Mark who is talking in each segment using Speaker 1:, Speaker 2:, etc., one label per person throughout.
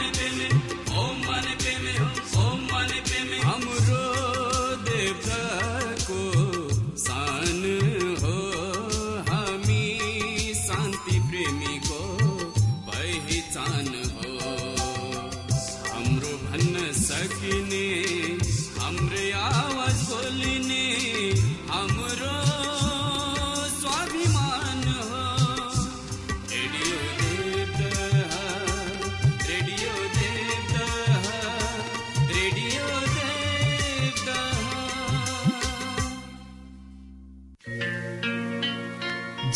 Speaker 1: Dilili.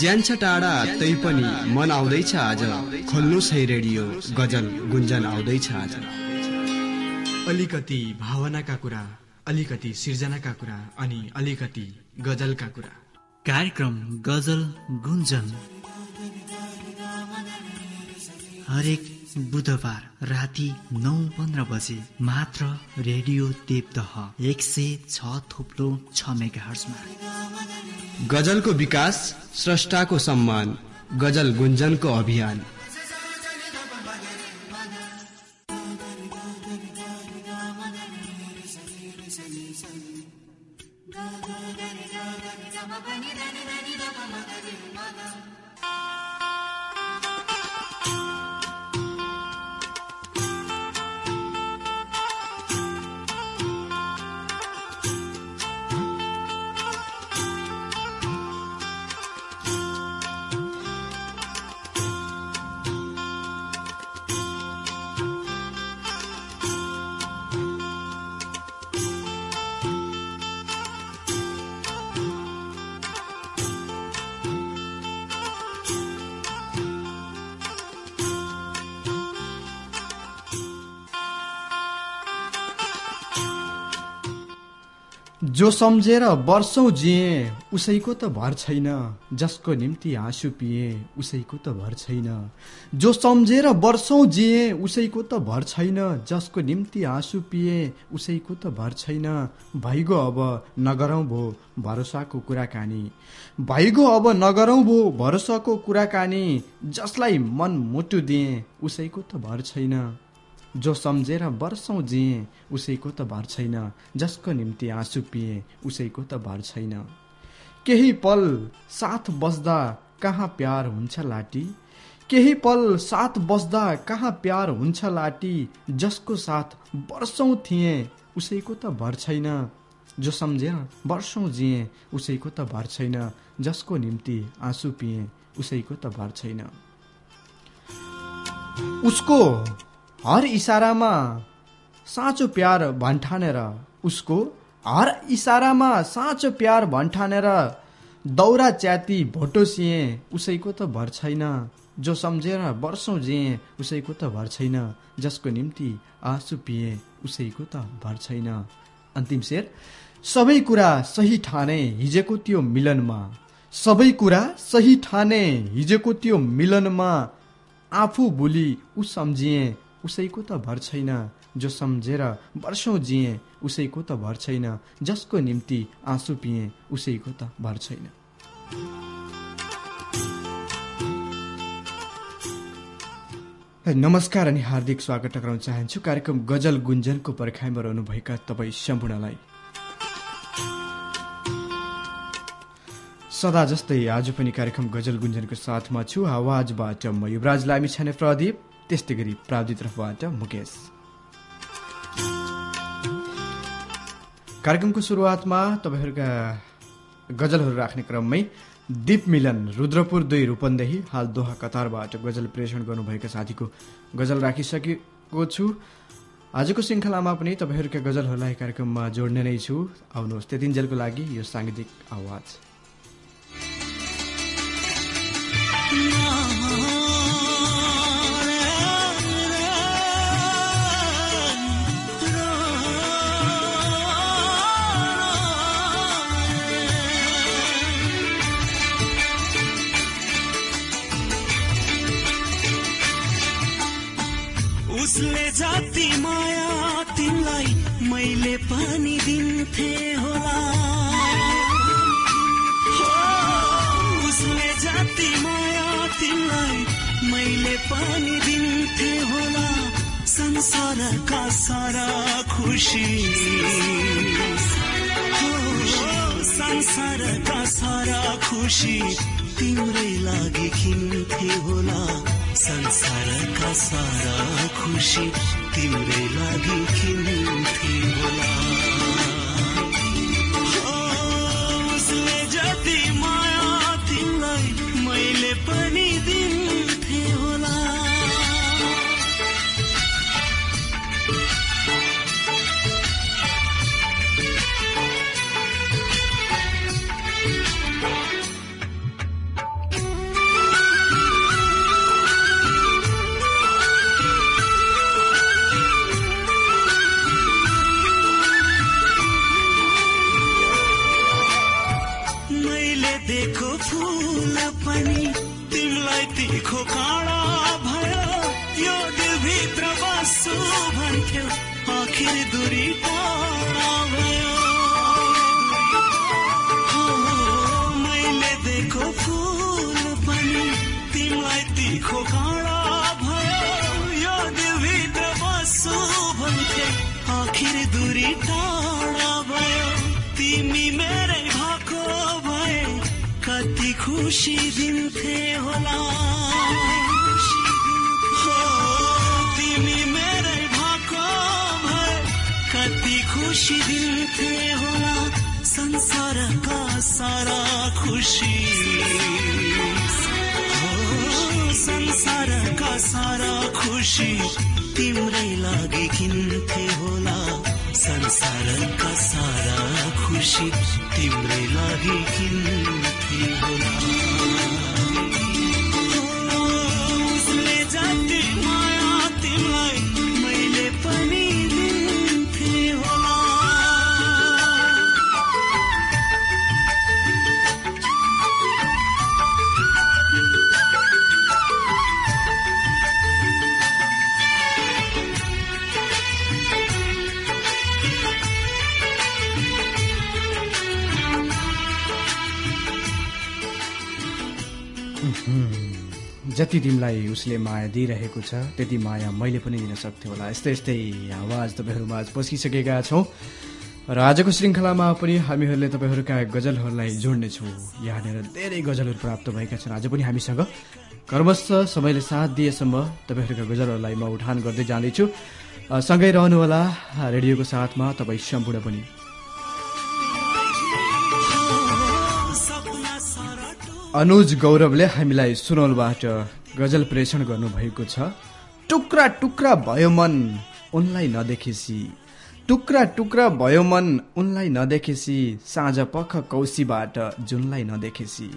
Speaker 1: ज्यान्छ टाढा तै पनि मन आउँदैछ आज। खोल्नुहोस् है रेडियो गजल गुन्जन आउँदैछ आज।
Speaker 2: अलिकति भावनाका कुरा अलिकति सिर्जनाका कुरा अनि अलिकति गजलका कुरा।
Speaker 3: कार्यक्रम गजल गुन्जन। हरेक बुधबार राति नौ पन्ध्र बजे मात्र रेडियो देवदह एक सय छ थुप्लो छ मेगा
Speaker 1: गजलको विकास स्रष्टाको सम्मान गजल गुन्जनको अभियान।
Speaker 2: जो सम्झेर वर्षौँ जिए उसैको त भर छैन। जसको निम्ति आँसु पिए उसैको त भर छैन। जो सम्झेर वर्षौँ जिए उसैको त भर छैन। जसको निम्ति आँसु पिए उसैको त भर छैन। भइगो अब नगरौँ भो भरोसाको कुराकानी। भइगो अब नगरौँ भो भरोसाको कुराकानी। जसलाई मन मुटु दिए उसैको त भर छैन। जो सम्झेर वर्षौँ जिए उसैको त भर छैन। जसको निम्ति आँसु पिए उसैको त भर छैन। केही पल साथ बस्दा कहाँ प्यार हुन्छ लाटी? केही पल साथ बस्दा कहाँ प्यार हुन्छ लाटी? जसको साथ वर्षौँ थिए उसैको त भर छैन। जो सम्झेर वर्षौँ जिए उसैको त भर छैन। जसको निम्ति आँसु पिए उसैको त भर छैन। उसको हर इसारामा साँचो प्यार भन्ठानेर उसको हर इसारामा साँचो प्यार भन्ठानेर दौरा च्याती भोटो सिए उसैको त भर छैन। जो सम्झेर वर्षौँ जिए उसैको त भर छैन। जसको निम्ति आँसु पिए उसैको त भर छैन। अन्तिम शेर सबै कुरा सही ठाने हिजोको त्यो मिलनमा। सबै कुरा सही ठाने हिजोको त्यो मिलनमा। आफू भोलि ऊ सम्झिए उसैको त भर छैन जो सम्झेर वर्षौँ जिए उसैको त भर छैन। जसको निम्ति आँसु पिए उसैको त भर छैन। नमस्कार अनि हार्दिक स्वागत गराउन चाहन्छु। कार्यक्रम गजल गुन्जनको पर्खाइमा रहनुभएका तपाईँ सम्पूर्णलाई सदा जस्तै आज पनि कार्यक्रम गजल गुन्जनको साथमा छु। आवाजबाट म युवराज लामी छाने प्रदीप। त्यस्तै गरी प्राविधिक तर्फबाट मुकेश। कार्यक्रमको सुरुवातमा तपाईँहरूका गजलहरू राख्ने क्रममै दीप मिलन रुद्रपुर दुई रूपन्देही हाल दोहा कतारबाट गजल प्रेषण गर्नुभएका साथीको गजल राखिसकेको छु। आजको श्रृङ्खलामा पनि तपाईँहरूका गजलहरूलाई कार्यक्रममा जोड्ने नै छु। आउनुहोस् त्यतिन्जेलको लागि यो साङ्गीतिक आवाज।
Speaker 4: उसले जाति माया? तिमीलाई मैले पनि दिन्थे होला। उसले जाति माया? तिमीलाई मैले पनि दिन्थे होला। संसारका सारा खुसी। संसारका सारा खुसी। तिम्रै लागि किन्थे होला। संसारका सारा खुसी तिम्रै लागि किन्थे आखिर दुरी टाढा भयो मैले देखो फुल पनि तिमीलाई तिखो काँडा भयो। यो दिलभित्र बस्छु भन्थ्यो आखिर दुरी टाढा भयो। तिमी मेरै भएको भए। कति खुसी दिन्थे होला। कति खुसी दिन्थे होला संसारका सारा खुसी हो, संसारका सारा खुसी तिम्रै लागि किन्थे होला। संसारका सारा खुसी तिम्रै लागि किन्थे होला। जति तिमीलाई
Speaker 2: उसले माया दिइरहेको छ त्यति माया मैले पनि दिन सक्थेँ होला। यस्तै यस्तै आवाज तपाईँहरूमा आज पस्किसकेका छौँ। र आजको श्रृङ्खलामा पनि हामीहरूले तपाईँहरूका गजलहरूलाई जोड्नेछौँ। यहाँनिर धेरै गजलहरू प्राप्त भएका छन्। आज पनि हामीसँग कर्मस्थ समयले साथ दिएसम्म तपाईँहरूका गजलहरूलाई म उठान गर्दै जाँदैछु। सँगै रहनुहोला रेडियोको साथमा तपाईँ सम्पूर्ण पनि। अनुज गौरवले हामीलाई सुनौलबाट गजल प्रेषण गर्नुभएको छ। टुक्रा टुक्रा भयो मन उनलाई नदेखेसी। टुक्रा टुक्रा भयो मन उनलाई नदेखेसी। साँझ पख कौशीबाट जुनलाई नदेखेसी।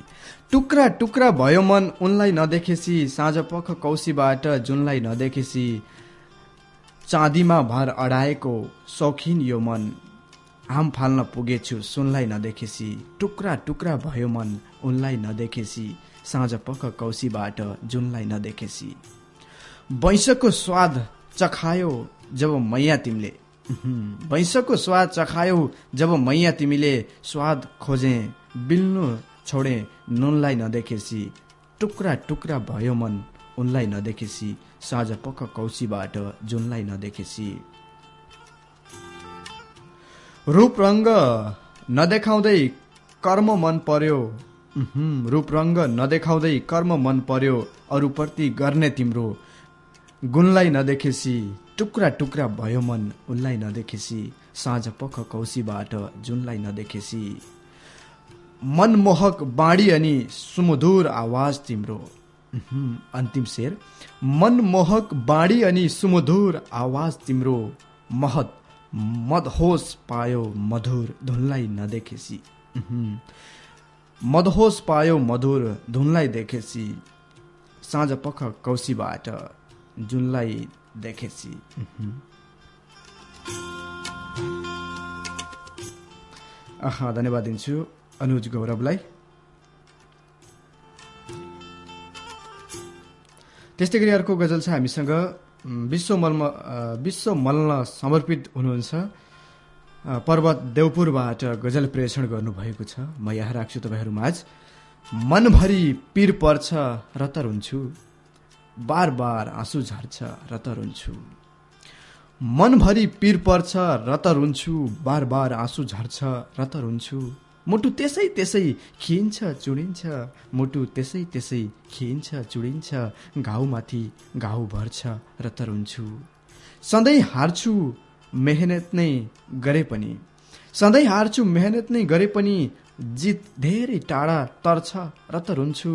Speaker 2: टुक्रा टुक्रा भयो मन उनलाई नदेखेसी। साँझ पख कौशीबाट जुनलाई नदेखेसी। चाँदीमा भर अडाएको शौखिन यो मन। आम फाल्न पुगेछु सुनलाई नदेखेसी। टुक्रा टुक्रा भयो मन उनलाई नदेखेसी। साँझ पख कौशीबाट जुनलाई नदेखेसी। वैंशको स्वाद चखायो जब मैया तिमीले। वैंशको स्वाद चखायो जब मैया तिमीले स्वाद खोजे बिल्नु छोडे नुनलाई नदेखेसी। टुक्रा टुक्रा भयो मन उनलाई नदेखेसी। साँझ पख कौशीबाट जुनलाई नदेखेसी। रूप रङ्ग नदेखाउँदै कर्म मन पर्यो। रूप रङ्ग नदेखाउँदै कर्म मन पर्यो अरूप्रति गर्ने तिम्रो। गुणलाई नदेखेसी टुक्रा टुक्रा भयो मन उनलाई नदेखेसी। साँझ पख कौशीबाट जुनलाई नदेखेसी। मनमोहक बाणी अनि सुमधुर आवाज तिम्रो। अन्तिम शेर। मनमोहक बाणी अनि सुमधुर आवाज तिम्रो। महत मदहोस पायो मधुर धुनलाई नदेखेसी। मदहोस पायो मधुर धुनलाई देखेसी। साँझ पख कौशीबाट जुनलाई देखेसी। धन्यवाद दिन्छु अनुज गौरवलाई। त्यस्तै गरी अर्को गजल छ हामीसँग। विश्व मल्म विश्व मल्ल समर्पित हुनुहुन्छ। पर्वत देवपुरबाट गजल प्रेषण गर्नुभएको छ। म यहाँ राख्छु तपाईँहरूमाझ मनभरि पिर पर्छ र त रुन्छु बार बार आँसु झर्छ र त रुन्छु मनभरि पिर पर्छ र त रुन्छु बार बार आँसु झर्छ र त रुन्छु मुटु त्यसै त्यसै खिइन्छ चुडिन्छ। मुटु त्यसै त्यसै खिइन्छ चुडिन्छ। घाउमाथि घाउ भर्छ र त रुन्छु सधैँ हार्छु मेहनत नै गरे पनि। सधैँ हार्छु मेहनत नै गरे पनि जित धेरै टाढा तर्छ र त रुन्छु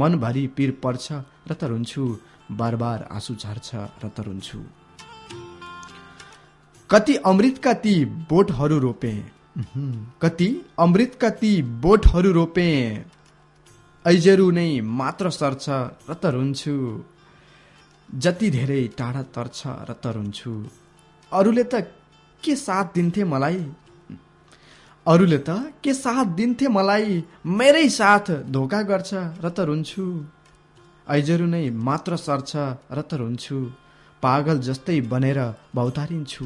Speaker 2: मनभरि पिर पर्छ र त रुन्छु बार बार आँसु झर्छ र त रुन्छु कति अमृतका ती बोटहरू रोपे। कति? अमृतका ती बोटहरू रोपे। ऐजेरू नै मात्र सर्छ र त रुन्छु जति धेरै टाढा तर्छ र त रुन्छु अरूले त के साथ दिन्थे मलाई? अरूले त के साथ दिन्थे मलाई? मेरै साथ धोका गर्छ र त रुन्छु ऐजेरू नै मात्र सर्छ र त रुन्छु पागल जस्तै बनेर भौतारिन्छु।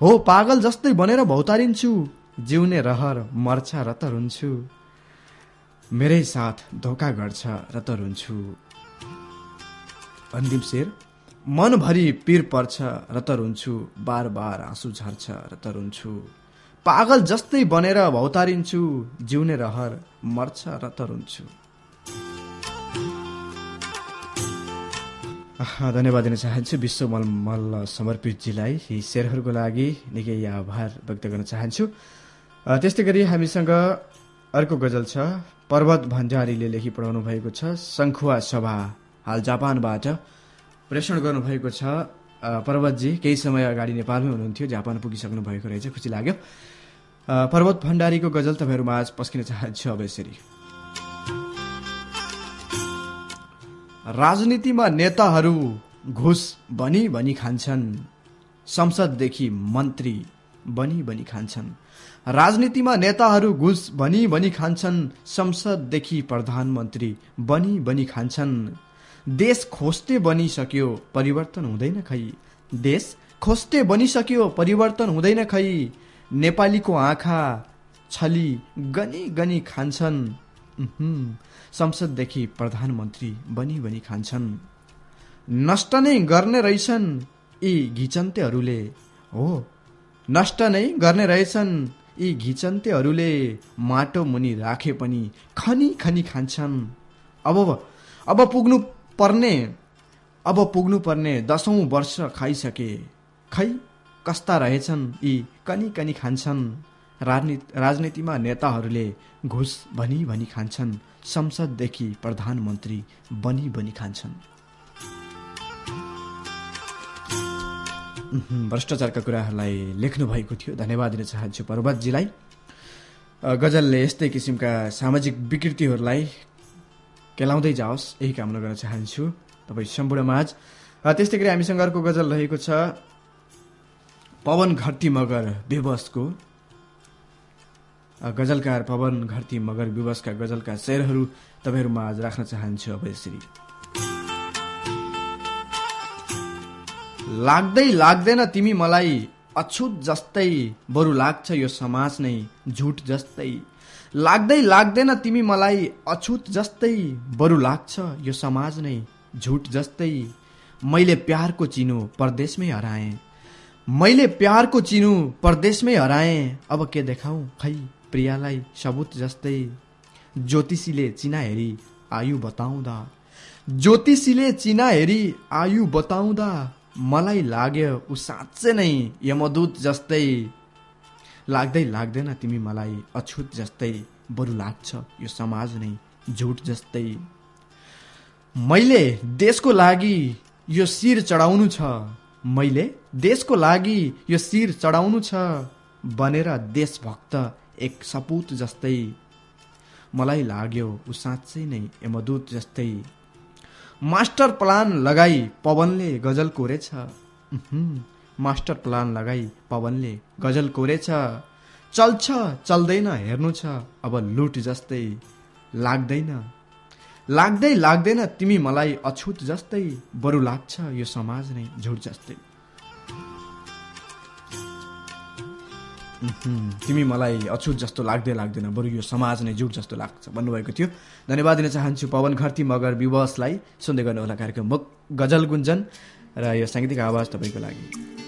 Speaker 2: हो पागल जस्तै बनेर भौतारिन्छु। जिउने रहर मर्छ र त मेरै साथ धोका गर्छ र त अन्तिम शेर मनभरि पिर पर्छ र त बार बार आँसु झर्छ र पागल जस्तै बनेर भौतारिन्छु। जिउने रहर मर्छ र त धन्यवाद दिन चाहन्छु विश्व मल मल्ल समर्पितजीलाई। यी शेरहरूको लागि निकै आभार व्यक्त गर्न चाहन्छु। त्यस्तै गरी हामीसँग अर्को गजल छ। पर्वत भण्डारीले लेखी पढाउनु भएको छ। शङ्खुवा सभा हाल जापानबाट। प्रेषण गर्नुभएको छ। पर्वतजी केही समय अगाडि नेपालमै हुनुहुन्थ्यो। जापान पुगिसक्नु भएको रहेछ। खुसी लाग्यो। पर्वत भण्डारीको गजल तपाईँहरू माझ पस्किन चाहन्छु अब यसरी। राजनीतिमा नेताहरू घुस भनी भनी खान्छन्। संसददेखि मन्त्री बनी बनी खान्छन्। राजनीतिमा नेताहरू घुस भनी भनी खान्छन् संसददेखि प्रधानमन्त्री बनी बनी खान्छन्। देश खोस्टे बनिसक्यो परिवर्तन हुँदैन खै। देश खोस्टे बनिसक्यो परिवर्तन हुँदैन खै। नेपालीको आँखा छली गनी गनी खान्छन्। संसददेखि प्रधानमन्त्री बनी बनी खान्छन्। नष्ट नै गर्ने रहेछन् यी घिचन्तेहरूले। हो नष्ट नै गर्ने रहेछन् यी घिचन्तेहरूले माटो मुनि राखे पनि खनी खनी खान्छन्। अब अब पुग्नु पर्ने अब पुग्नु पर्ने दसौँ वर्ष खाइसके। खै कस्ता रहेछन् यी कनी कनी खान्छन्। राजनीति राजनीतिमा नेताहरूले घुस भनी भनी खान्छन्। संसददेखि प्रधानमन्त्री बनी बनी खान्छन्। भ्रष्टाचारका कुराहरूलाई लेख्नु भएको थियो। धन्यवाद दिन चाहन्छु पर्वतजीलाई। गजलले यस्तै किसिमका सामाजिक विकृतिहरूलाई केलाउँदै जाओस् यही कामना गर्न चाहन्छु। तपाईँ सम्पूर्ण माझ। अ, त्यस्तै गरी हामीसँग अर्को गजल रहेको छ पवन घट्टी मगर अ, गजलकार पवन घरती मगर विवशका गजलका शेरहरू तपाईँहरूमा आज राख्न चाहन्छु अब यसरी। लाग्दै लाग्दैन तिमी मलाई अछुत जस्तै बरु लाग्छ यो समाज नै झुट जस्तै। लाग्दै लाग्दैन तिमी मलाई अछुत जस्तै बरु लाग्छ यो समाज नै झुट जस्तै। मैले प्यारको चिनो परदेशमै हराएँ। मैले प्यारको चिनु परदेशमै हराएँ। अब के देखाउँ खै प्रियालाई सबुत जस्तै। ज्योतिषीले चिना हेरी आयु बताउँदा। ज्योतिषीले चिना हेरी आयु बताउँदा मलाई लाग्यो ऊ साँच्चै नै यमदूत जस्तै लाग्दै लाग्दैन तिमी मलाई अछुत जस्तै बरु लाग्छ यो समाज नै झुट जस्तै। मैले देशको लागि यो शिर चढाउनु छ मैले देशको लागि यो शिर चढाउनु छ बनेर देशभक्त एक सपुत जस्तै। मलाई लाग्यो ऊ साँच्चै नै यमदूत जस्तै मास्टर प्लान लगाई पवनले गजल कोरेछ। मास्टर प्लान लगाई पवनले गजल कोरेछ। चल्छ चल्दैन हेर्नु छ अब लुट जस्तै लाग्दैन। लाग्दै लाग्दैन तिमी मलाई अछुत जस्तै बरु लाग्छ यो समाज नै झुट जस्तै। तिमी मलाई अछुत जस्तो लाग्दै लाग्दैन बरु यो समाज नै जुट जस्तो लाग्छ भन्नुभएको थियो। धन्यवाद दिन चाहन्छु पवन खर्ती मगर विवशलाई सुन्दै गर्नुहोला कार्यक्रम। मुक गजल गुन्जन र यो साङ्गीतिक आवाज तपाईँको लागि।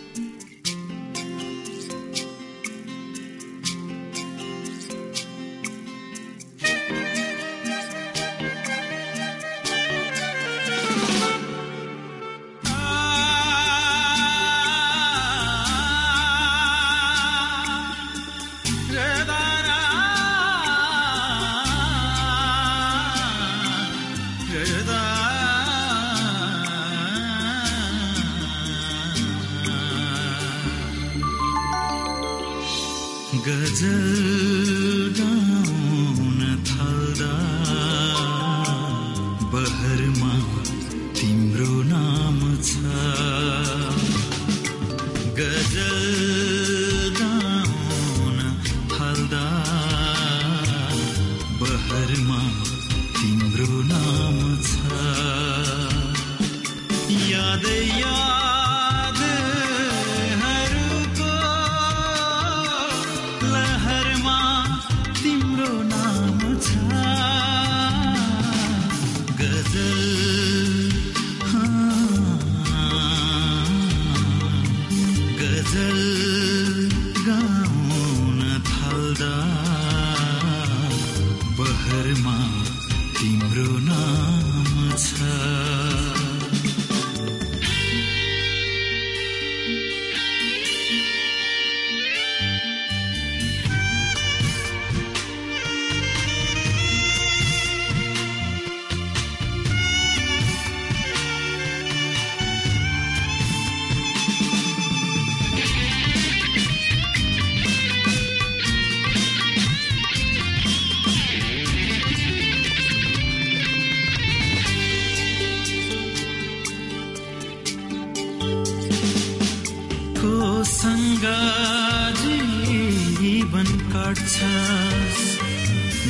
Speaker 5: जीवन काट्छ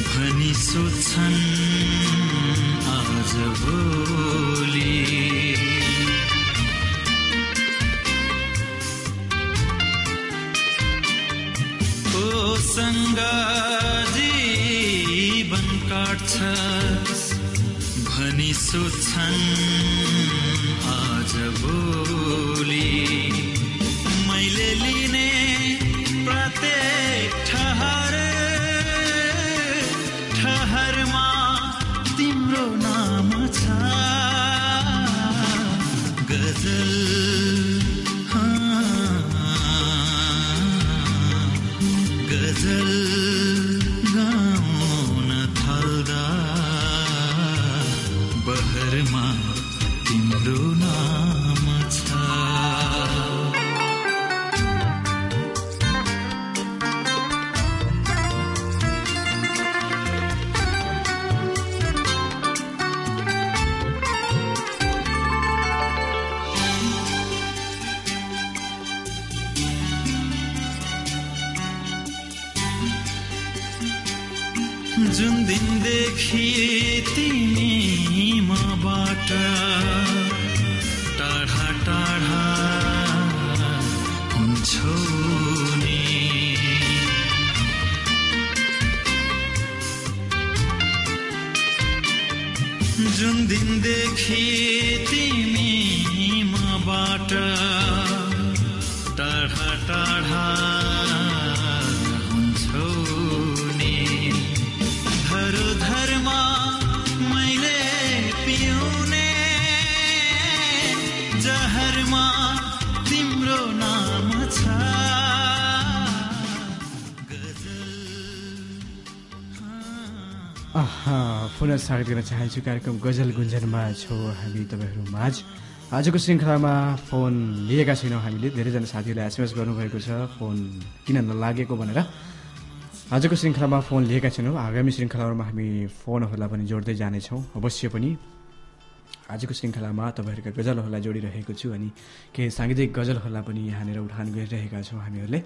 Speaker 5: भनी सोध्छन् आज भोलि। कोसँग जीवन काट्छ भनी सोध्छन् आज भोलि। जुन दिनदेखि तिमी मबाट टाढा टाढा हुन्छौ नि जुन दिनदेखि तिमी मबाट टाढा टाढा
Speaker 2: पुनः स्वागत गर्न चाहन्छु कार्यक्रम गजल गुन्जनमा छौँ हामी तपाईँहरू माझ आजको श्रृङ्खलामा फोन लिएका छैनौँ हामीले धेरैजना साथीहरूले एसएमएस गर्नुभएको छ फोन किन नलागेको भनेर। आजको श्रृङ्खलामा फोन लिएका छैनौँ आगामी श्रृङ्खलाहरूमा हामी फोनहरूलाई पनि जोड्दै जानेछौँ अवश्य पनि। आजको श्रृङ्खलामा तपाईँहरूका गजलहरूलाई जोडिरहेको छु अनि केही साङ्गीतिक गजलहरूलाई पनि यहाँनिर उठान गरिरहेका छौँ हामीहरूले।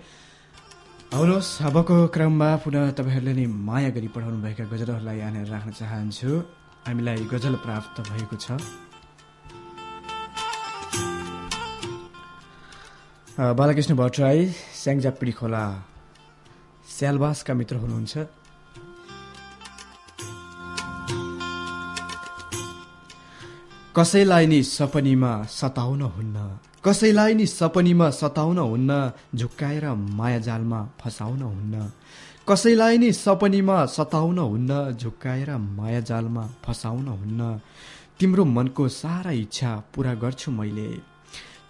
Speaker 2: आउनुहोस् अबको क्रममा पुनः तपाईँहरूले नै माया गरी पठाउनुभएका गजलहरूलाई यहाँनिर राख्न चाहन्छु। हामीलाई गजल प्राप्त भएको छ। बालकृष्ण भट्टराई स्याङ्जा पिडी खोला। स्यालबासका मित्र हुनुहुन्छ। कसैलाई नि सपनीमा सताउन हुन्न? कसैलाई नि सपनीमा सताउन हुन्न? झुक्काएर माया जालमा फसाउन हुन्न? कसैलाई नि सपनीमा सताउन हुन्न? झुक्काएर माया जालमा फसाउन हुन्न? तिम्रो मनको सारा इच्छा पुरा गर्छु मैले।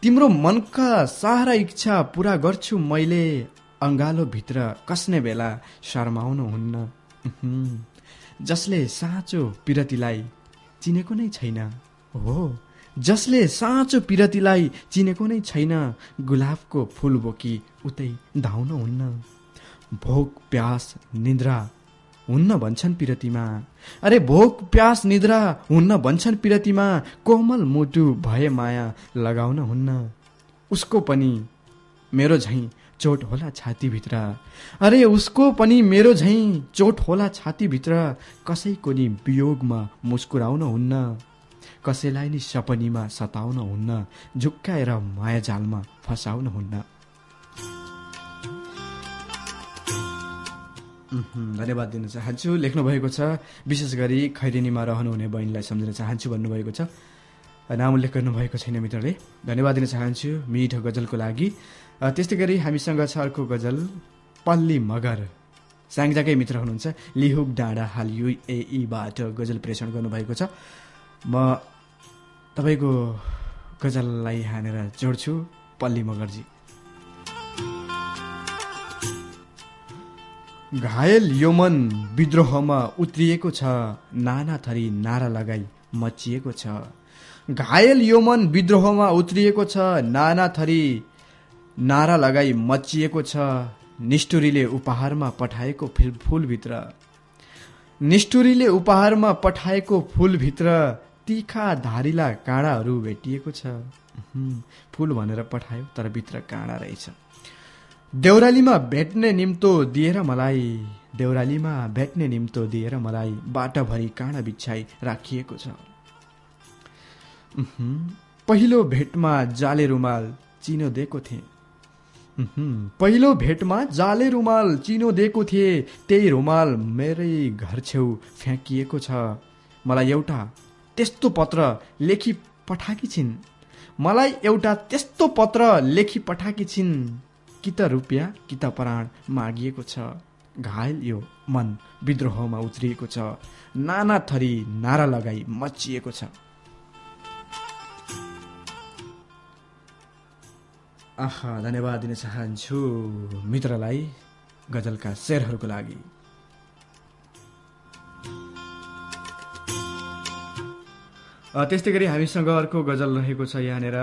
Speaker 2: तिम्रो मनका सारा इच्छा पुरा गर्छु मैले। अङ्गालो भित्र कस्ने बेला शर्माउनु हुन्न। जसले साँचो पिरतीलाई चिनेको नै छैन। हो। जसले साँचो पिरतीलाई चिनेको नै छैन गुलाबको फुल बोकी उतै धाउन हुन्न। भोक प्यास निद्रा हुन्न भन्छन् पिरतीमा। अरे भोक प्यास निद्रा हुन्न भन्छन् पिरतीमा कोमल मुटु भए माया लगाउन हुन्न। उसको पनि मेरो झैँ चोट होला छातीभित्र। अरे उसको पनि मेरो झैँ चोट होला छातीभित्र। कसैको नि वियोगमा मुस्कुराउन हुन्न। कसैलाई नि सपनीमा सताउन हुन्न झुक्काएर माया जालमा फसाउन हुन्न। धन्यवाद दिन चाहन्छु। लेख्नु भएको छ विशेष गरी खैरेनीमा रहनुहुने बहिनीलाई सम्झिन चाहन्छु भन्नुभएको छ। नाम उल्लेख गर्नुभएको छैन मित्रले। धन्यवाद दिन चाहन्छु मिठो गजलको लागि। त्यस्तै गरी हामीसँग छ अर्को गजल पल्ली मगर। स्याङ्जाकै मित्र हुनुहुन्छ लिहुक डाँडा हाल युएईबाट गजल प्रेषण गर्नुभएको छ। म तपाईँको गजललाई हानेर जोड्छु पल्ली मगरजी। घायल यो मन विद्रोहमा उत्रिएको छ नाना थरी नारा लगाई मचिएको छ। घायल यो मन विद्रोहमा उत्रिएको छ नाना थरी नारा लगाई मचिएको छ निष्ठुरीले उपहारमा पठाएको फिल फुलभित्र। निष्ठुरीले उपहारमा पठाएको फुलभित्र तिखा धारिला काँडाहरू भेटिएको छ। फुल भनेर पठायो तर भित्र काँडा रहेछ। देउरालीमा भेट्ने निम्तो दिएर मलाई देउरालीमा भेट्ने निम्तो दिएर मलाई बाटाभरि काँडा बिछाई राखिएको छ। पहिलो भेटमा जाले रुमाल चिनो दिएको थिएँ। पहिलो भेटमा जाले रुमाल चिनो दिएको थिएँ त्यही रुमाल मेरै घर छेउ फ्याँकिएको छ। मलाई एउटा त्यस्तो पत्र लेखी पठाएकी छिन्। मलाई एउटा त्यस्तो पत्र लेखी पठाएकी छिन्। कि त रुपियाँ कि त प्राण मागिएको छ। घायल यो मन विद्रोहमा उत्रिएको छ। नाना थरी नारा लगाई मचिएको छ। आहा धन्यवाद दिन चाहन्छु मित्रलाई गजलका शेरहरूको लागि। त्यस्तै गरी हामीसँग अर्को गजल रहेको छ यहाँनिर।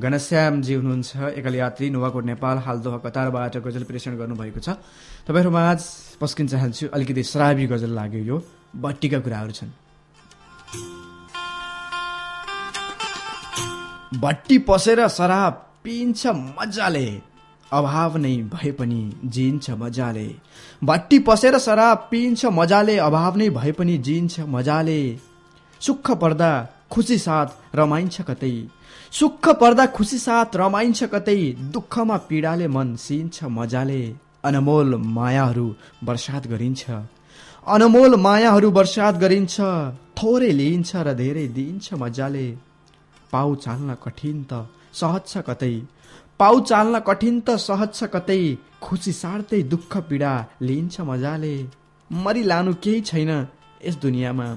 Speaker 2: घनश्यामजी हुनुहुन्छ एकल यात्री नुवाकोट नेपाल हाल दोहा कतारबाट गजल प्रेषण गर्नुभएको छ। तपाईँहरूमा आज पस्किन चाहन्छु अलिकति श्रावी गजल लाग्यो यो। बट्टीका कुराहरू छन्। भट्टी पसेर शराब पिन्छ मजाले। अभाव नै भए पनि जिन्छ मजाले। भट्टी पसेर शराब पिन्छ मजाले अभाव नै भए पनि जिन्छ मजाले। सुख पर्दा खुसी साथ रमाइन्छ कतै। सुख पर्दा खुसी साथ रमाइन्छ कतै। दुःखमा पीडाले मन सिन्छ मजाले। अनमोल मायाहरू वर्षात गरिन्छ। अनमोल मायाहरू वर्षात गरिन्छ। थोरै लिइन्छ र धेरै दिइन्छ मजाले। पाउ चाल्न कठिन त सहज छ कतै। पाउ चाल्न कठिन त सहज छ कतै। खुसी सार्दै दुःख पीडा लिइन्छ मजाले। मरि लानु केही छैन यस दुनियाँमा।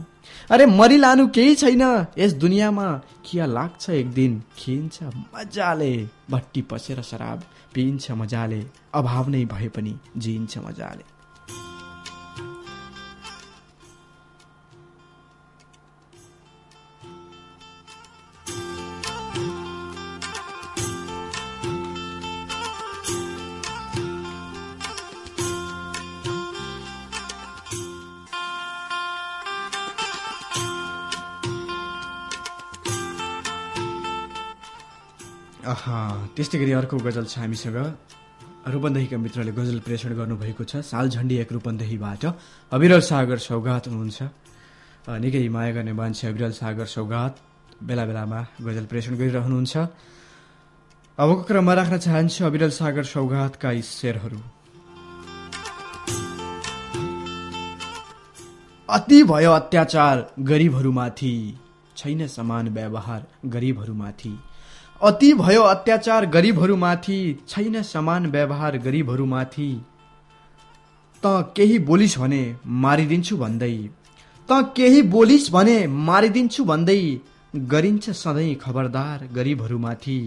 Speaker 2: अरे मरि लानु केही छैन। यस दुनियाँमा खिया लाग्छ एक दिन खिन्छ मजाले। भट्टी पसेर शराब पिइन्छ मजाले। अभाव नै भए पनि जिइन्छ मजाले। त्यस्तै गरी अर्को गजल छ हामीसँग। रूपन्देहीका मित्रले गजल प्रेषण गर्नुभएको छ। साल झन्डी एक रूपन्देहीबाट। अविरल सागर सौगात हुनुहुन्छ। निकै माया गर्ने मान्छे अविरल सागर सौगात। बेला बेलामा गजल प्रेषण गरिरहनुहुन्छ। अबको क्रममा राख्न चाहन्छु अविरल सागर सौगातका यी शेरहरू। अति भयो अत्याचार गरिबहरूमाथि। छैन समान व्यवहार गरिबहरूमाथि। अति भयो अत्याचार गरिबहरूमाथि छैन समान व्यवहार गरिबहरूमाथि। त केही बोलिस् भने मारिदिन्छु भन्दै। त केही बोलिस् भने मारिदिन्छु भन्दै गरिन्छ सधैँ खबरदार गरिबहरूमाथि।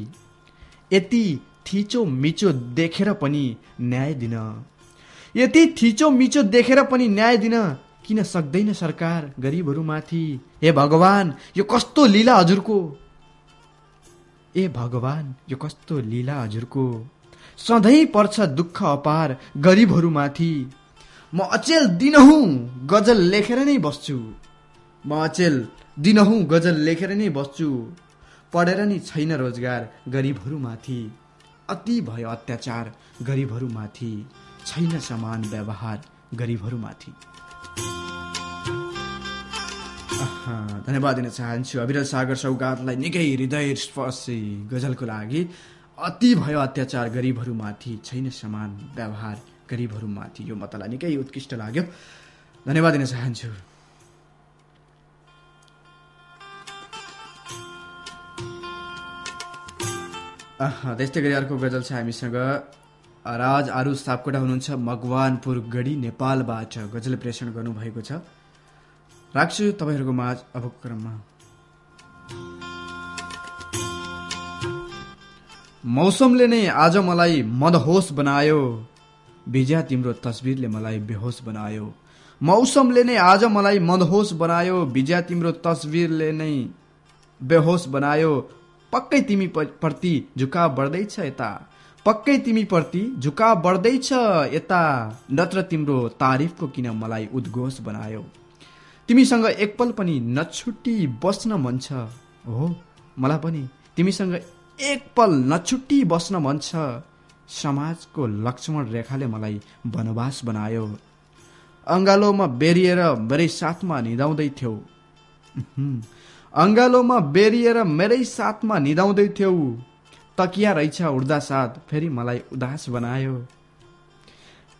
Speaker 2: यति थिचो मिचो देखेर पनि न्याय दिन। यति थिचो मिचो देखेर पनि न्याय दिन किन सक्दैन सरकार गरिबहरूमाथि? हे भगवान यो कस्तो लीला हजुरको! ए भगवान यो कस्तो लीला हजुरको। सधैँ पर्छ दुःख अपार गरिबहरूमाथि। म अचेल दिनहुँ गजल लेखेर नै बस्छु। म अचेल दिनहुँ गजल लेखेर नै बस्छु। पढेर नि छैन रोजगार गरिबहरूमाथि। अति भयो अत्याचार गरिबहरूमाथि। छैन समान व्यवहार गरिबहरूमाथि। धन्यवाद दिन चाहन्छु। अविरल सागर सौगातलाई निकै हृदय स्पर्शी गजलको लागि। अति भयो अत्याचार गरिबहरूमाथि छैन समान व्यवहार गरिबहरूमाथि। यो मतलाई निकै उत्कृष्ट लाग्यो। धन्यवाद दिन चाहन्छु। त्यस्तै गरी अर्को गजल छ हामीसँग। राज आरु सापकोटा हुनुहुन्छ। मकवानपुर गढी नेपालबाट गजल प्रेषण गर्नुभएको छ। राख्छु तपाईँहरूको माझ अबको क्रममा मौसमले नै आज मलाई मदहोस बनायो। बिज्या तिम्रो तस्बिरले मलाई बेहोस बनायो। मौसमले नै आज मलाई मदहोस बनायो। बिज्या तिम्रो तस्बिरले नै बेहोस बनायो। पक्कै तिमी प्रति झुकाव बढ्दैछ यता। पक्कै तिमी प्रति झुकाव बढ्दैछ यता। नत्र तिम्रो तारिफको किन मलाई उद्घोष बनायो? तिमीसँग एकपल पनि नछुट्टी बस्न मन छ। हो मलाई पनि तिमीसँग एकपल नछुट्टी बस्न मन छ। समाजको लक्ष्मण रेखाले मलाई वनवास बनायो। अङ्गालोमा बेरिएर मेरै साथमा निदाउँदै थियौ। अङ्गालोमा बेरिएर मेरै साथमा निदाउँदै थियौ। तकिया रहेछ उड्दा साथ फेरि मलाई उदास बनायो।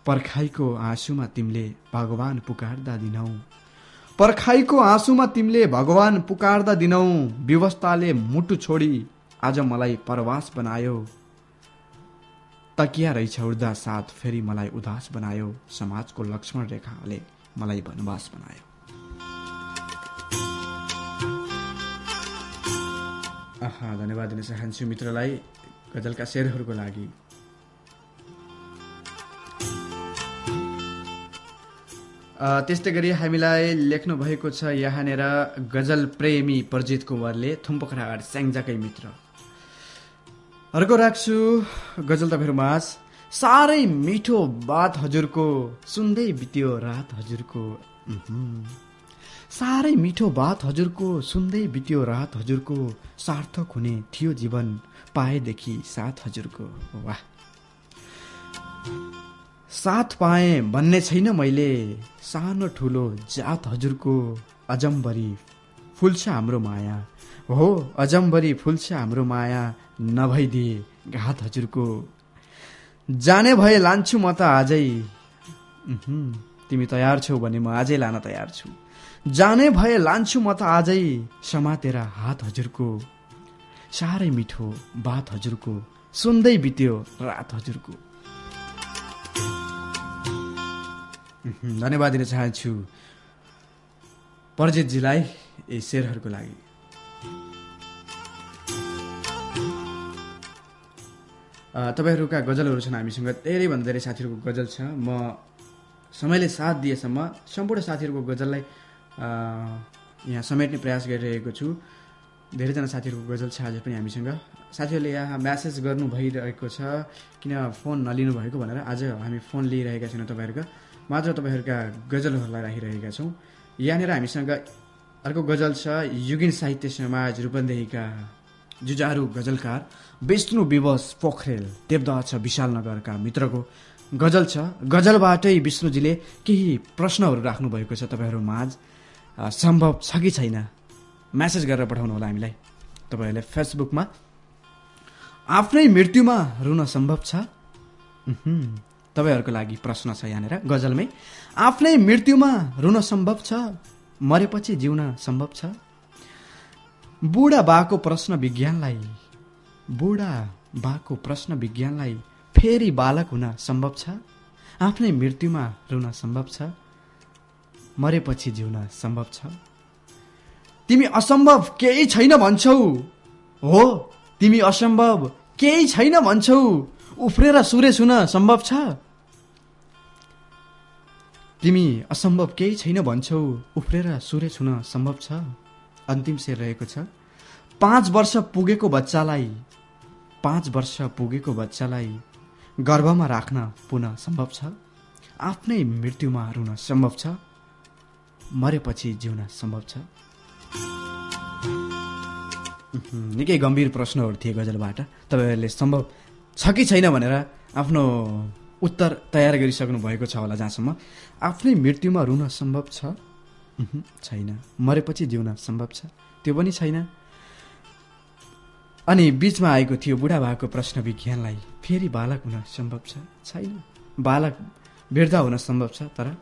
Speaker 2: पर्खाइको आँसुमा तिमीले भगवान पुकार्दा दिनौ। पर्खाइको आँसुमा तिमीले भगवान पुकार्दा दिनौ व्यवस्थाले मुटु छोडी आज मलाई परवास बनायो। तकिया रहेछ उड्दा साथ फेरि मलाई उदास बनायो समाजको लक्ष्मण रेखाले मलाई वनवास बनायो। आहा धन्यवाद दिन चाहन्छु मित्रलाई गजलका शेरहरूको लागि। त्यस्तै गरी हामीलाई लेख्नु भएको छ यहाँनिर गजल प्रेमी प्रजित कुमारले थुम्पोखराहाट स्याङ्जाकै मित्र। अर्को राख्छु गजल तपाईँहरू माझ। साह्रै मिठो बात हजुरको सुन्दै बित्यो रात हजुरको। साह्रै मिठो बात हजुरको सुन्दै बित्यो रात हजुरको। सार्थक हुने थियो जीवन पाएदेखि साथ हजुरको। वाह। साथ पाएँ भन्ने छैन मैले। सानो ठुलो जात हजुरको अजम्बरी फुल्छ हाम्रो माया। हो अजम्बरी फुल्छ हाम्रो माया नभइदिए घात हजुरको। जाने भए लान्छु म त आजै। तिमी तयार छौ भने म आजै लान तयार छु। जाने भए लान्छु म त आजै समातेर हात हजुरको। साह्रै मिठो बात हजुरको सुन्दै बित्यो रात हजुरको। धन्यवाद दिन चाहन्छु। प्रजितजीलाई यी शेरहरूको लागि। तपाईँहरूका गजलहरू छन् हामीसँग धेरैभन्दा धेरै साथीहरूको गजल छ। म समयले साथ दिएसम्म सम्पूर्ण साथीहरूको गजललाई यहाँ समेट्ने प्रयास गरिरहेको छु। धेरैजना साथीहरूको गजल छ आज पनि हामीसँग। साथीहरूले यहाँ म्यासेज गर्नु भइरहेको छ किन फोन नलिनु भएको भनेर आज हामी फोन लिइरहेका छैनौँ तपाईँहरूका। मात्र तपाईँहरूका गजलहरूलाई राखिरहेका छौँ। यहाँनिर हामीसँग अर्को गजल छ युगिन साहित्य समाज रूपन्देहीका जुझारु गजलकार विष्णु विवश पोखरेल देवदह छ विशालनगरका मित्रको गजल छ। गजलबाटै विष्णुजीले केही प्रश्नहरू राख्नु भएको छ तपाईँहरू माझ सम्भव छ कि छैन? म्यासेज गरेर पठाउनु होला हामीलाई। तपाईँहरूले फेसबुकमा आफ्नै मृत्युमा रुन सम्भव छ? तपाईँहरूको लागि प्रश्न छ यहाँनिर गजलमै। आफ्नै मृत्युमा रुन सम्भव छ? मरेपछि जिउन सम्भव छ? बुढा बाको प्रश्न विज्ञानलाई बुढा बाको प्रश्न विज्ञानलाई फेरि बालक हुन सम्भव छ? आफ्नै मृत्युमा रुन सम्भव छ? मरेपछि जिउन सम्भव छ? तिमी असम्भव केही छैन भन्छौ। हो तिमी असम्भव केही छैन भन्छौ। उफ्रेर सुरेश हुन सम्भव छ? तिमी असम्भव केही छैन भन्छौ। उफ्रेर सूर्य छुन सम्भव छ? अन्तिम शेर रहेको छ। पाँच वर्ष पुगेको बच्चालाई पाँच वर्ष पुगेको बच्चालाई गर्भमा राख्न पुनः सम्भव छ? आफ्नै मृत्युमा रुन सम्भव छ? मरेपछि जिउन सम्भव छ? निकै गम्भीर प्रश्नहरू थिए गजलबाट। तपाईँहरूले सम्भव छ कि छैन भनेर आफ्नो उत्तर तयार गरिसक्नु भएको छ होला जहाँसम्म। आफ्नै मृत्युमा रुन सम्भव छ? छैन। मरेपछि जिउन सम्भव छ? त्यो पनि छैन। अनि बिचमा आएको थियो बुढाबाको प्रश्न विज्ञानलाई फेरि बालक हुन सम्भव छ? छैन। बालक वृद्ध हुन सम्भव छ तर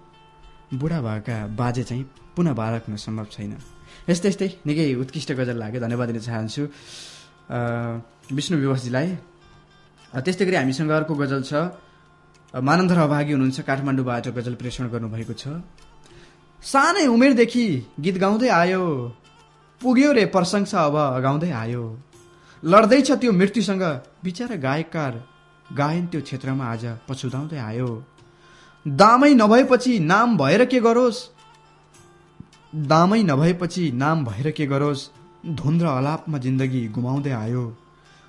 Speaker 2: बुढाबाका बाजे चाहिँ पुनः बालक हुन सम्भव छैन। यस्तै यस्तै। निकै उत्कृष्ट गजल लाग्यो। धन्यवाद दिन चाहन्छु। विष्णु विवासजीलाई त्यस्तै गरी हामीसँग अर्को गजल छ। अ, मानन्धर अभागी हुनुहुन्छ। काठमाडौँबाट गजल प्रेषण गर्नुभएको छ। सानै उमेरदेखि गीत गाउँदै आयो। पुग्यो रे प्रशंसा अब गाउँदै आयो। लड्दैछ त्यो मृत्युसँग। बिचरा गायककार गायन त्यो क्षेत्रमा आज पछुताउँदै आयो। दामै नभएपछि नाम भएर के गरोस्? दामै नभएपछि नाम भएर के गरोस्? धुन र अलापमा जिन्दगी गुमाउँदै आयो।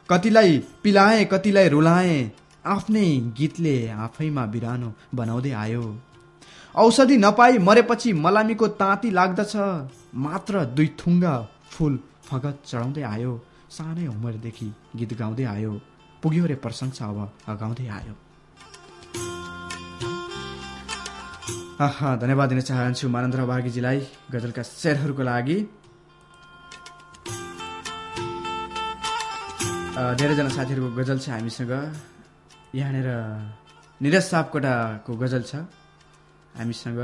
Speaker 2: कतिलाई पिलाए कतिलाई रुलाए आफ्नै गीतले आफैमा बिरानो बनाउँदै आयो। औषधि नपाई मरेपछि मलामीको ताती लाग्दछ। मात्र दुई थुङ्गा फुल फगत चढाउँदै आयो। सानै उमेरदेखि गीत गाउँदै आयो। पुग्यो रे प्रशंसा अब अगाउँदै आयो। धन्यवाद दिन चाहन्छु मानन्द्र बागीजीलाई गजलका शेरहरूको लागि। धेरैजना साथीहरूको गजल छ हामीसँग। यहाँनिर निरज सापकोटाको गजल छ हामीसँग।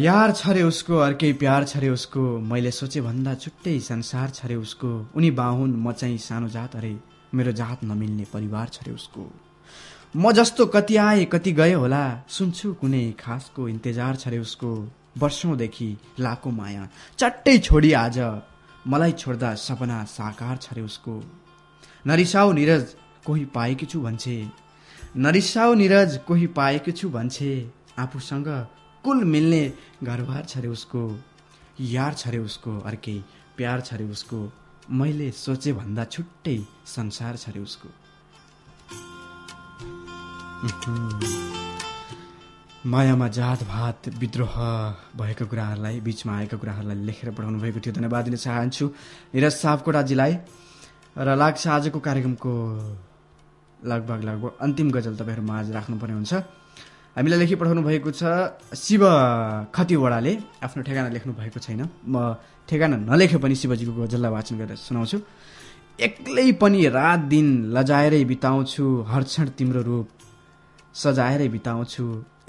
Speaker 2: यार छरे उसको अर्कै प्यार छरे उसको मैले सोचे भन्दा छुट्टै संसार छरे उसको उनी बाहुन म चाहिँ सानो जात अरे मेरो जात नमिल्ने परिवार छरे उसको। म जस्तो कति आए कति गए होला सुन्छु कुनै खासको इन्तजार छरे उसको वर्षौँदेखि लाको माया। चट्टै छोडी आज मलाई छोड्दा सपना साकार छरे उसको। नरिसाउ निरज कोही पाएकी छु भन्छे। नरिसाउ निरज कोही पाएकी छु भन्छे। आफूसँग कुल मिल्ने घरबार छरे उसको। यार छरे उसको अर्कै प्यार छरे उसको। मैले सोचे भन्दा छुट्टै संसार छरे उसको। मायामा जात भात विद्रोह भएको कुराहरूलाई बिचमा आएका कुराहरूलाई लेखेर पठाउनु भएको थियो। धन्यवाद दिन चाहन्छु निरज सापकोटाजीलाई र लाग्छ आजको कार्यक्रमको लगभग लगभग अन्तिम गजल तपाईँहरूमा आज राख्नुपर्ने हुन्छ। हामीलाई लेखी पठाउनु भएको छ शिव खतिवडाले। आफ्नो ठेगाना लेख्नु भएको छैन। म ठेगाना नलेखे पनि शिवजीको गजललाई वाचन गरेर सुनाउँछु। एक्लै पनि रात दिन लजाएरै बिताउँछु। हर क्षण तिम्रो रूप सजाएरै बिताउँछु।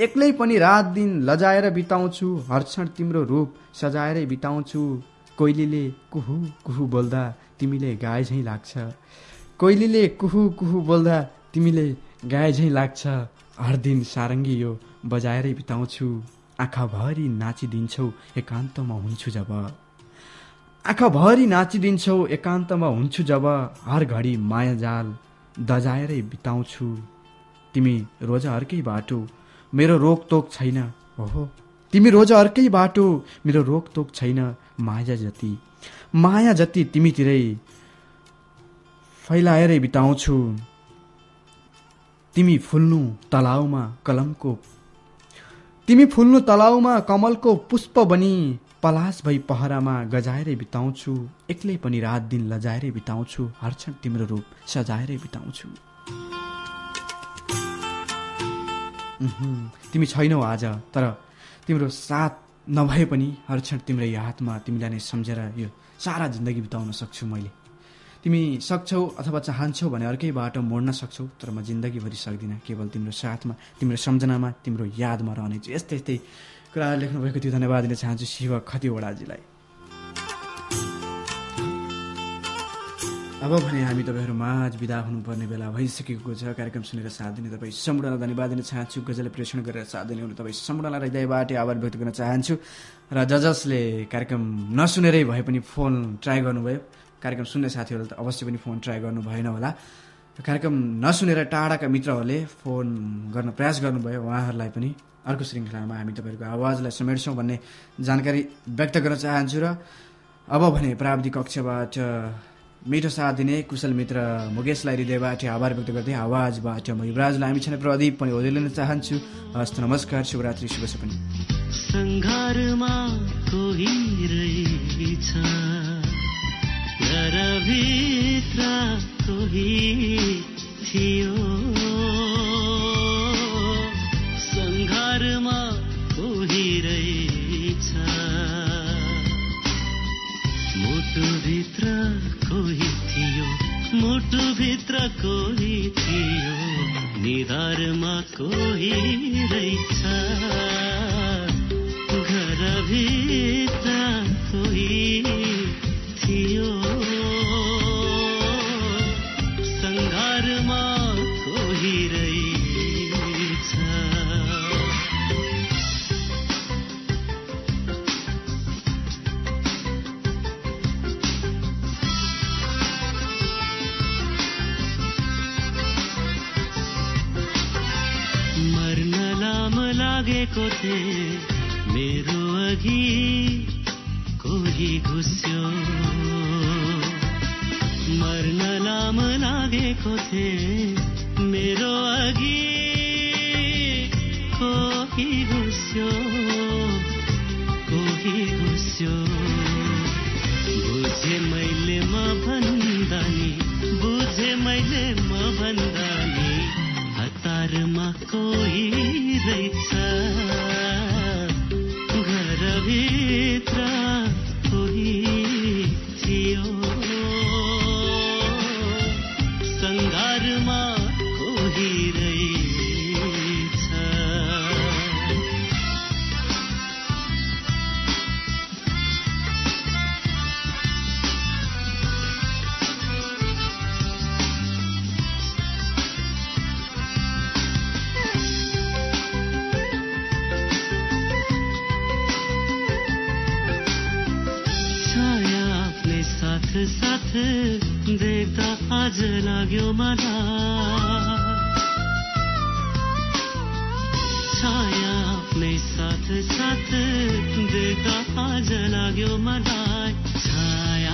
Speaker 2: एक्लै पनि रात दिन लजाएर बिताउँछु। हर क्षण तिम्रो रूप सजाएरै बिताउँछु। कोइलीले कुहु कुहु बोल्दा तिमीले गाए झैँ लाग्छ। कोइलीले कुहु कुहु बोल्दा तिमीले गाए झैँ लाग्छ। हर दिन सारङ्गी यो बजाएरै बिताउँछु। आँखाभरि नाचिदिन्छौ एकान्तमा हुन्छु जब। आँखाभरि नाचिदिन्छौ एकान्तमा हुन्छु जब। हर घडी माया जाल दजाएरै बिताउँछु। तिमी रोज अर्कै बाटो मेरो रोकतोक छैन। ओहो। तिमी रोज अर्कै बाटो मेरो रोकतोक छैन माया जति। माया जति तिमीतिरै फैलाएरै बिताउँछु। तिमी फुल्नु तलाउमा कलमको तिमी फुल्नु तलाउमा कमलको पुष्प बनी पलास भई पहरामा गजाएरै बिताउँछु। एक्लै पनि रात दिन लजाएरै बिताउँछु। हर क्षण तिम्रो रूप सजाएरै बिताउँछु। तिमी छैनौ आज तर तिम्रो साथ नभए पनि हर क्षण तिम्रो यादमा तिमीलाई नै सम्झेर यो सारा जिन्दगी बिताउन सक्छु मैले। तिमी सक्छौ अथवा चाहन्छौ भने अर्कै बाटो मोड्न सक्छौ तर म जिन्दगीभरि सक्दिनँ। केवल तिम्रो साथमा तिम्रो सम्झनामा तिम्रो यादमा रहनेछु यस्तै यस्तै कुराहरू लेख्नुभएको थियो। धन्यवाद दिन चाहन्छु शिव खतिवडाजीलाई। अब भने हामी तपाईँहरू माझ विदा हुनुपर्ने बेला भइसकेको छ। कार्यक्रम सुनेर साथ दिने तपाईँ सम्पूर्णलाई धन्यवाद दिन चाहन्छु। गजल प्रेषण गरेर साथ दिने हुनु तपाईँ सम्पूर्णलाई हृदयबाट आभार व्यक्त गर्न चाहन्छु। र ज जसले कार्यक्रम नसुनेरै भए पनि फोन ट्राई गर्नुभयो। कार्यक्रम सुन्ने साथीहरूले त अवश्य पनि फोन ट्राई गर्नु भएन होला। कार्यक्रम नसुनेर टाढाका मित्रहरूले फोन गर्न प्रयास गर्नुभयो। उहाँहरूलाई पनि अर्को श्रृङ्खलामा हामी तपाईँहरूको आवाजलाई समेट्छौँ भन्ने जानकारी व्यक्त गर्न चाहन्छु र अब भने प्राविधिक कक्षबाट मिठो साथ दिने कुशल मित्र मुकेशलाई हृदयबाट आभार व्यक्त गर्दै आवाजबाट म युवराजलाई हामी छाने प्रदीप पनि ओदेलिन चाहन्छु। हस्त नमस्कार शुभरात्रि शुभ सपनी।
Speaker 4: सङ्घारमा कोही कोही थियो। कोही थियो मुटुभित्र कोही थियो निधारमा कोही रहेछ। घरभित्र कोही थियो लागेको थिए। मेरो अघि कोही घुस्यो। मर्न लाम लागेको थिए। मेरो अघि कोही घुस्यो। कोही घुस्यो। बुझे मैले म भन्दा नि। बुझे मैले म भन्दा नि। हतारमा कोही रहेछ। घरभित्र लाग्यो मलाई छाया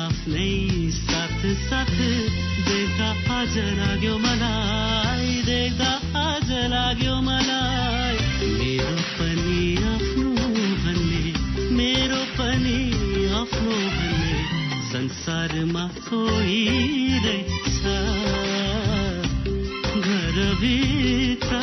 Speaker 4: आफ्नै साथ साथ देख्दा आज लाग्यो मलाई देख्दा आज लाग्यो मलाई मेरो पनि आफ्नो भन्ने मेरो पनि आफ्नो भन्ने संसारमा कोही रहेछ घरभित्र